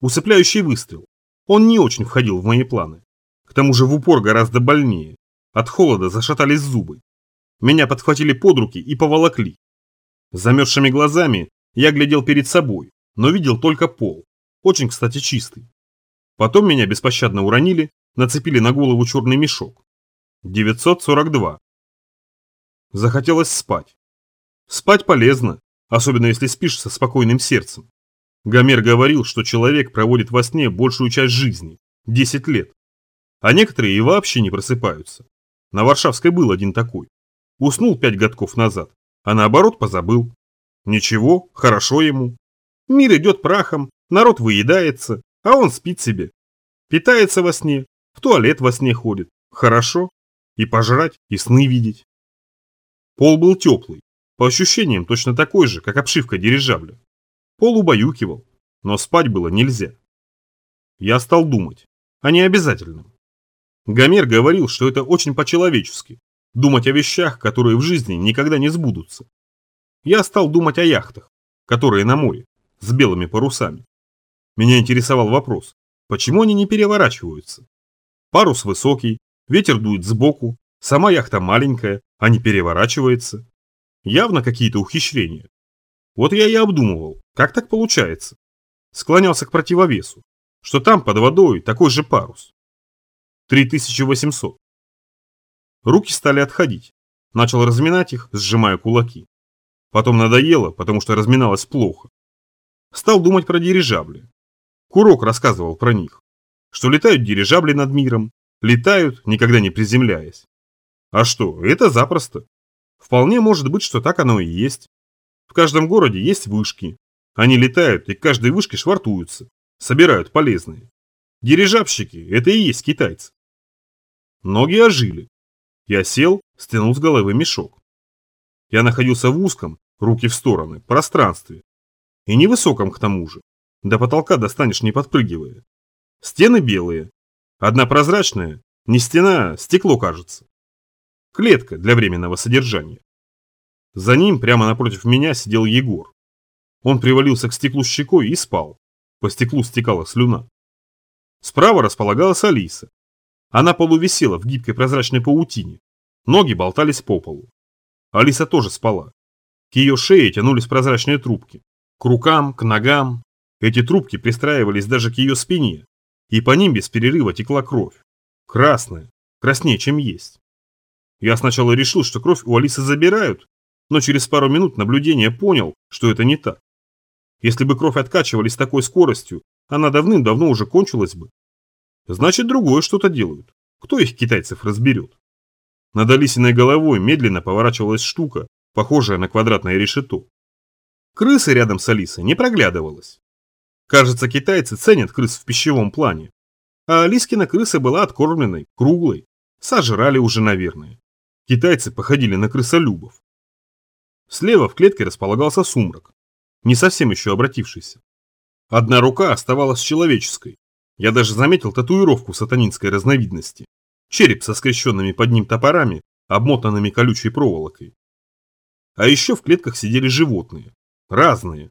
Усыпляющий выстрел. Он не очень входил в мои планы. К тому же в упор гораздо больнее. От холода зашатались зубы. Меня подхватили под руки и поволокли. С замерзшими глазами я глядел перед собой, но видел только пол. Очень, кстати, чистый. Потом меня беспощадно уронили, нацепили на голову черный мешок. 942. Захотелось спать. Спать полезно, особенно если спишь со спокойным сердцем. Гомер говорил, что человек проводит во сне большую часть жизни – 10 лет. А некоторые и вообще не просыпаются. На Варшавской был один такой. Уснул пять годков назад, а наоборот позабыл. Ничего, хорошо ему. Мир идет прахом, народ выедается, а он спит себе. Питается во сне, в туалет во сне ходит. Хорошо. И пожрать, и сны видеть. Пол был теплый, по ощущениям точно такой же, как обшивка дирижабля. Пол убаюкивал, но спать было нельзя. Я стал думать, а не обязательным. Гомер говорил, что это очень по-человечески, думать о вещах, которые в жизни никогда не сбудутся. Я стал думать о яхтах, которые на море, с белыми парусами. Меня интересовал вопрос, почему они не переворачиваются? Парус высокий, ветер дует сбоку, сама яхта маленькая, а не переворачивается. Явно какие-то ухищрения. Вот я и обдумывал, как так получается. Склонялся к противовесу, что там под водой такой же парус. 3800. Руки стали отходить. Начал разминать их, сжимая кулаки. Потом надоело, потому что разминалось плохо. Стал думать про дирижабли. Курок рассказывал про них. Что летают дирижабли над миром, летают, никогда не приземляясь. А что, это запросто. Вполне может быть, что так оно и есть. В каждом городе есть вышки. Они летают и к каждой вышке швартуются, собирают полезные. Дирижабщики – это и есть китайцы. Ноги ожили. Я сел, стянул с головы мешок. Я находился в узком, руки в стороны, пространстве. И невысоком к тому же. До потолка достанешь не подпрыгивая. Стены белые. Одна прозрачная, не стена, а стекло кажется. Клетка для временного содержания. За ним, прямо напротив меня, сидел Егор. Он привалился к стеклу щекой и спал. По стеклу стекала слюна. Справа располагалась Алиса. Она полувисела в гибкой прозрачной паутине. Ноги болтались по полу. Алиса тоже спала. К ее шее тянулись прозрачные трубки. К рукам, к ногам. Эти трубки пристраивались даже к ее спине. И по ним без перерыва текла кровь. Красная. Краснее, чем есть. Я сначала решил, что кровь у Алисы забирают, но через пару минут наблюдения понял, что это не так. Если бы кровь откачивали с такой скоростью, она давным-давно уже кончилась бы. Значит, другое что-то делают. Кто их китайцев разберет? Над Алисиной головой медленно поворачивалась штука, похожая на квадратное решето. Крысы рядом с Алисой не проглядывалось. Кажется, китайцы ценят крыс в пищевом плане. А Алискина крыса была откормленной, круглой. Сожрали уже, наверное. Китайцы походили на крысолюбов. Слева в клетке располагался сумрак, не совсем еще обратившийся. Одна рука оставалась человеческой. Я даже заметил татуировку сатанинской разновидности. Череп со скрещенными под ним топорами, обмотанными колючей проволокой. А еще в клетках сидели животные. Разные.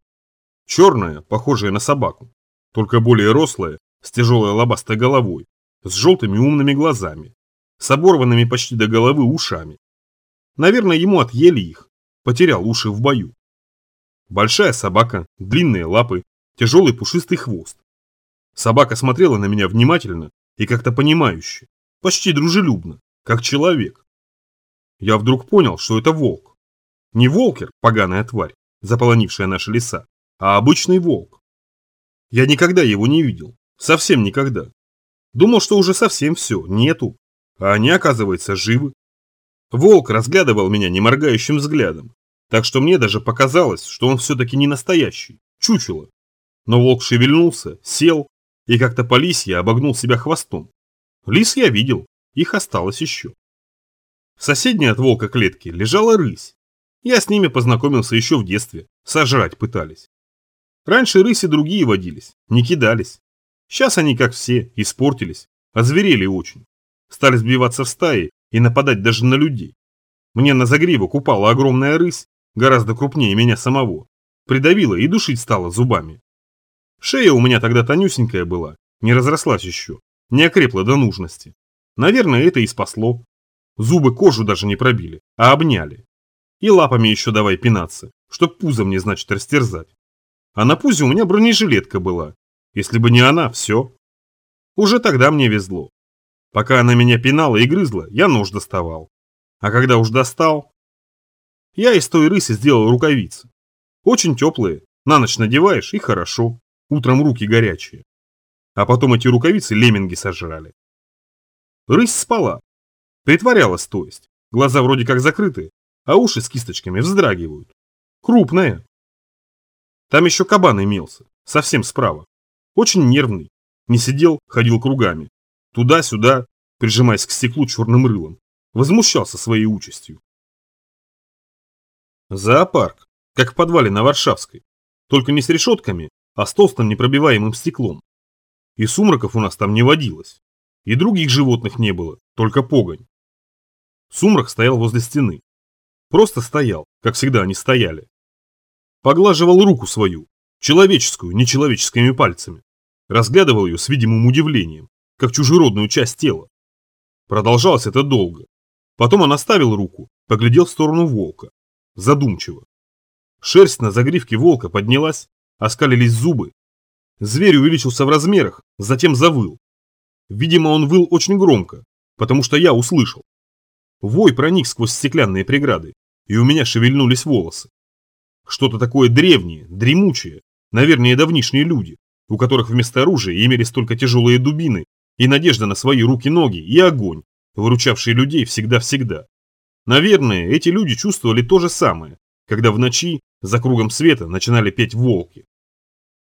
Черная, похожая на собаку, только более рослая, с тяжелой лобастой головой, с желтыми умными глазами, с оборванными почти до головы ушами. Наверное, ему отъели их, потерял уши в бою. Большая собака, длинные лапы, тяжелый пушистый хвост. Собака смотрела на меня внимательно и как-то понимающе, почти дружелюбно, как человек. Я вдруг понял, что это волк. Не волкер, поганая тварь, заполонившая наши леса, а обычный волк. Я никогда его не видел, совсем никогда. Думал, что уже совсем все, нету, а они, оказывается, живы. Волк разглядывал меня неморгающим взглядом, так что мне даже показалось, что он все-таки не настоящий, чучело. Но волк шевельнулся, сел и как-то по лисье обогнул себя хвостом. Лис я видел, их осталось еще. В соседней от волка клетки лежала рысь. Я с ними познакомился еще в детстве, сожрать пытались. Раньше рыси другие водились, не кидались. Сейчас они, как все, испортились, озверели очень. Стали сбиваться в стаи и нападать даже на людей. Мне на загривок упала огромная рысь, гораздо крупнее меня самого, придавила и душить стала зубами. Шея у меня тогда тонюсенькая была, не разрослась еще, не окрепла до нужности. Наверное, это и спасло. Зубы кожу даже не пробили, а обняли. И лапами еще давай пинаться, чтоб пузо мне, значит, растерзать. А на пузе у меня бронежилетка была. Если бы не она, все. Уже тогда мне везло. Пока она меня пинала и грызла, я нож доставал. А когда уж достал... Я из той рыси сделал рукавицы. Очень теплые, на ночь надеваешь и хорошо. Утром руки горячие. А потом эти рукавицы лемминги сожрали. Рысь спала. Притворялась, то есть. Глаза вроде как закрыты, а уши с кисточками вздрагивают. Крупная. Там еще кабан имелся, совсем справа. Очень нервный. Не сидел, ходил кругами. Туда-сюда, прижимаясь к стеклу черным рылом. Возмущался своей участью. Зоопарк, как в подвале на Варшавской. Только не с решетками, а с толстым непробиваемым стеклом. И сумраков у нас там не водилось. И других животных не было, только погонь. Сумрак стоял возле стены. Просто стоял, как всегда они стояли. Поглаживал руку свою, человеческую, нечеловеческими пальцами. Разглядывал ее с видимым удивлением, как чужеродную часть тела. Продолжалось это долго. Потом он оставил руку, поглядел в сторону волка. Задумчиво. Шерсть на загривке волка поднялась, оскалились зубы. Зверь увеличился в размерах, затем завыл. Видимо, он выл очень громко, потому что я услышал. Вой проник сквозь стеклянные преграды, и у меня шевельнулись волосы. Что-то такое древнее, дремучее, наверное, давнишние люди, у которых вместо оружия имелись только тяжелые дубины и надежда на свои руки-ноги и огонь, выручавший людей всегда-всегда. Наверное, эти люди чувствовали то же самое, когда в ночи за кругом света начинали петь волки.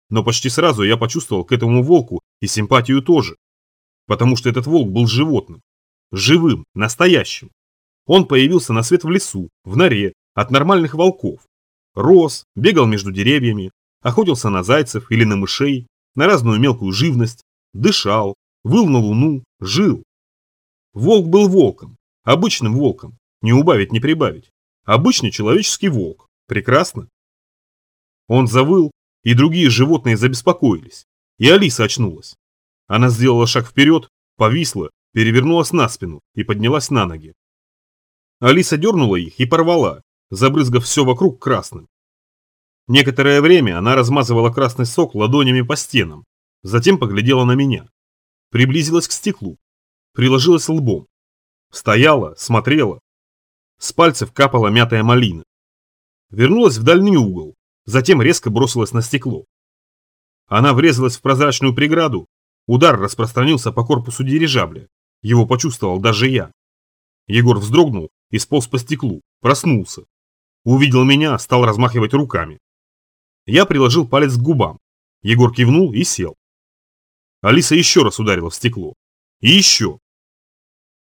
Но почти сразу я почувствовал к этому волку и симпатию тоже, потому что этот волк был животным, живым, настоящим. Он появился на свет в лесу, в норе, от нормальных волков. Рос, бегал между деревьями, охотился на зайцев или на мышей, на разную мелкую живность, дышал, выл на луну, жил. Волк был волком, обычным волком, не убавить, не прибавить. Обычный человеческий волк. Прекрасно. Он завыл, и другие животные забеспокоились. И Алиса очнулась. Она сделала шаг вперед, повисла, перевернулась на спину и поднялась на ноги. Алиса дернула их и порвала, забрызгав все вокруг красным. Некоторое время она размазывала красный сок ладонями по стенам, затем поглядела на меня. Приблизилась к стеклу, приложилась лбом. Стояла, смотрела. С пальцев капала мятая малина. Вернулась в дальний угол, затем резко бросилась на стекло. Она врезалась в прозрачную преграду, удар распространился по корпусу дирижабля. Его почувствовал даже я. Егор вздрогнул и сполз по стеклу, проснулся. Увидел меня, стал размахивать руками. Я приложил палец к губам. Егор кивнул и сел. Алиса еще раз ударила в стекло. И еще.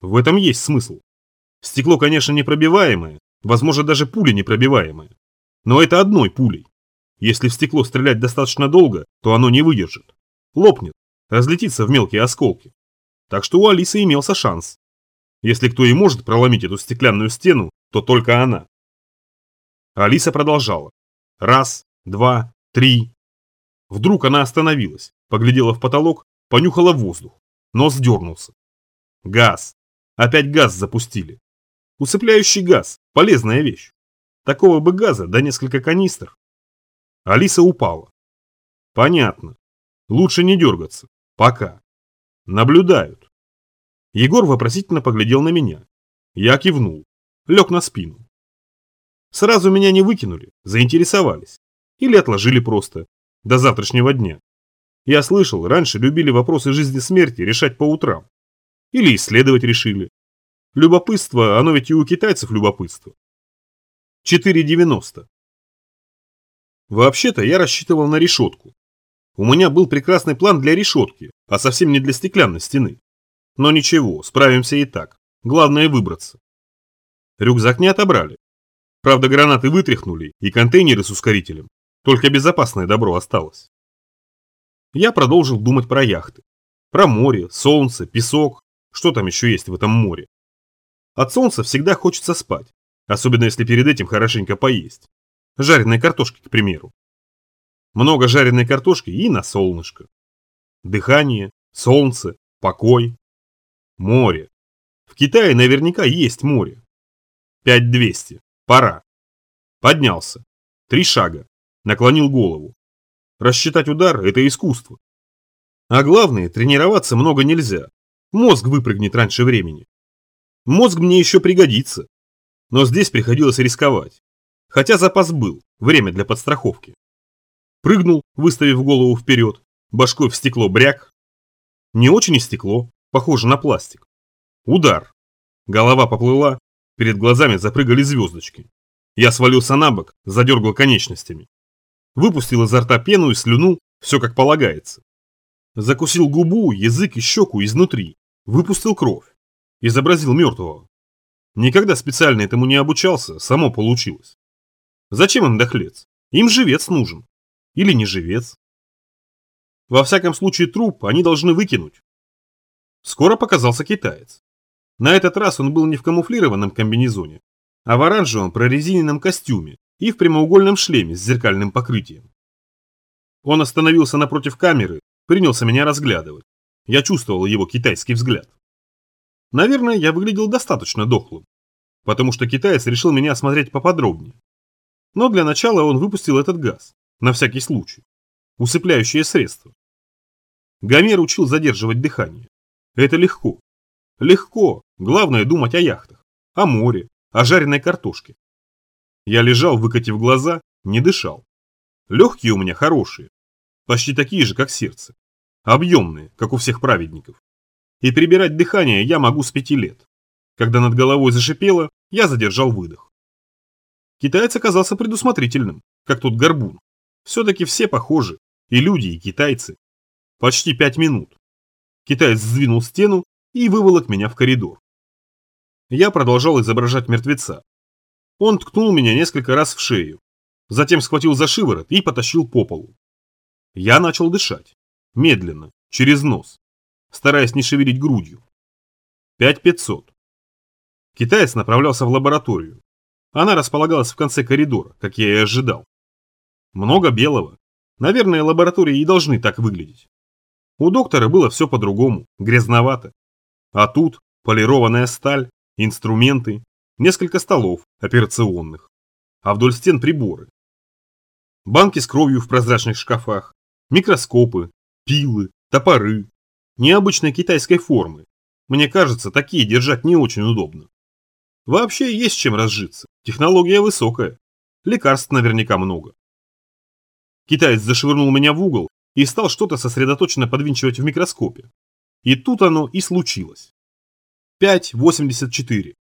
В этом есть смысл. Стекло, конечно, непробиваемое, возможно, даже пуля непробиваемая. Но это одной пулей. Если в стекло стрелять достаточно долго, то оно не выдержит. Лопнет, разлетится в мелкие осколки. Так что у Алисы имелся шанс. Если кто и может проломить эту стеклянную стену, то только она. Алиса продолжала. Раз, два, три. Вдруг она остановилась, поглядела в потолок, понюхала воздух. Нос дернулся. Газ. Опять газ запустили. Усыпляющий газ. Полезная вещь. Такого бы газа, да несколько канистр. Алиса упала. Понятно. Лучше не дергаться. Пока. Наблюдают. Егор вопросительно поглядел на меня. Я кивнул. Лег на спину. Сразу меня не выкинули, заинтересовались. Или отложили просто. До завтрашнего дня. Я слышал, раньше любили вопросы жизни-смерти решать по утрам. Или исследовать решили. Любопытство, оно ведь и у китайцев любопытство. 4,90. Вообще-то я рассчитывал на решетку. У меня был прекрасный план для решетки, а совсем не для стеклянной стены. Но ничего, справимся и так. Главное выбраться. Рюкзак не отобрали. Правда, гранаты вытряхнули и контейнеры с ускорителем. Только безопасное добро осталось. Я продолжил думать про яхты. Про море, солнце, песок. Что там еще есть в этом море? От солнца всегда хочется спать. Особенно если перед этим хорошенько поесть. Жареной картошки, к примеру. Много жареной картошки и на солнышко. Дыхание, солнце, покой. Море. В Китае наверняка есть море. 5200. Пора. Поднялся. Три шага. Наклонил голову. Рассчитать удар – это искусство. А главное, тренироваться много нельзя. Мозг выпрыгнет раньше времени. Мозг мне еще пригодится. Но здесь приходилось рисковать. Хотя запас был, время для подстраховки. Прыгнул, выставив голову вперед, башкой в стекло бряк. Не очень и стекло, похоже на пластик. Удар. Голова поплыла, перед глазами запрыгали звездочки. Я свалился на бок, задергал конечностями. Выпустил изо рта пену и слюну, все как полагается. Закусил губу, язык и щеку изнутри. Выпустил кровь. Изобразил мертвого. Никогда специально этому не обучался, само получилось. Зачем им дохлец? Им живец нужен. Или не живец. Во всяком случае труп они должны выкинуть. Скоро показался китаец. На этот раз он был не в камуфлированном комбинезоне, а в оранжевом прорезиненном костюме и в прямоугольном шлеме с зеркальным покрытием. Он остановился напротив камеры, принялся меня разглядывать. Я чувствовал его китайский взгляд. Наверное, я выглядел достаточно дохлым, потому что китаец решил меня осмотреть поподробнее. Но для начала он выпустил этот газ, на всякий случай. Усыпляющее средство. Гомер учил задерживать дыхание. Это легко. Легко. Главное думать о яхтах, о море, о жареной картошке. Я лежал, выкатив глаза, не дышал. Легкие у меня хорошие, почти такие же, как сердце. Объемные, как у всех праведников. И перебирать дыхание я могу с пяти лет. Когда над головой зашипело, я задержал выдох. Китаец оказался предусмотрительным, как тот горбун. Все-таки все похожи, и люди, и китайцы. Почти пять минут. Китаец сдвинул стену и выволок меня в коридор. Я продолжал изображать мертвеца. Он ткнул меня несколько раз в шею, затем схватил за шиворот и потащил по полу. Я начал дышать. Медленно, через нос, стараясь не шевелить грудью. 5500. Китаец направлялся в лабораторию. Она располагалась в конце коридора, как я и ожидал. Много белого. Наверное, лаборатории и должны так выглядеть. У доктора было все по-другому, грязновато. А тут полированная сталь, инструменты, несколько столов операционных, а вдоль стен приборы. Банки с кровью в прозрачных шкафах, микроскопы, пилы, топоры. Необычной китайской формы. Мне кажется, такие держать не очень удобно. Вообще есть чем разжиться. Технология высокая. Лекарств наверняка много. Китаец зашвырнул меня в угол и стал что-то сосредоточенно подвинчивать в микроскопе. И тут оно и случилось. 5,84.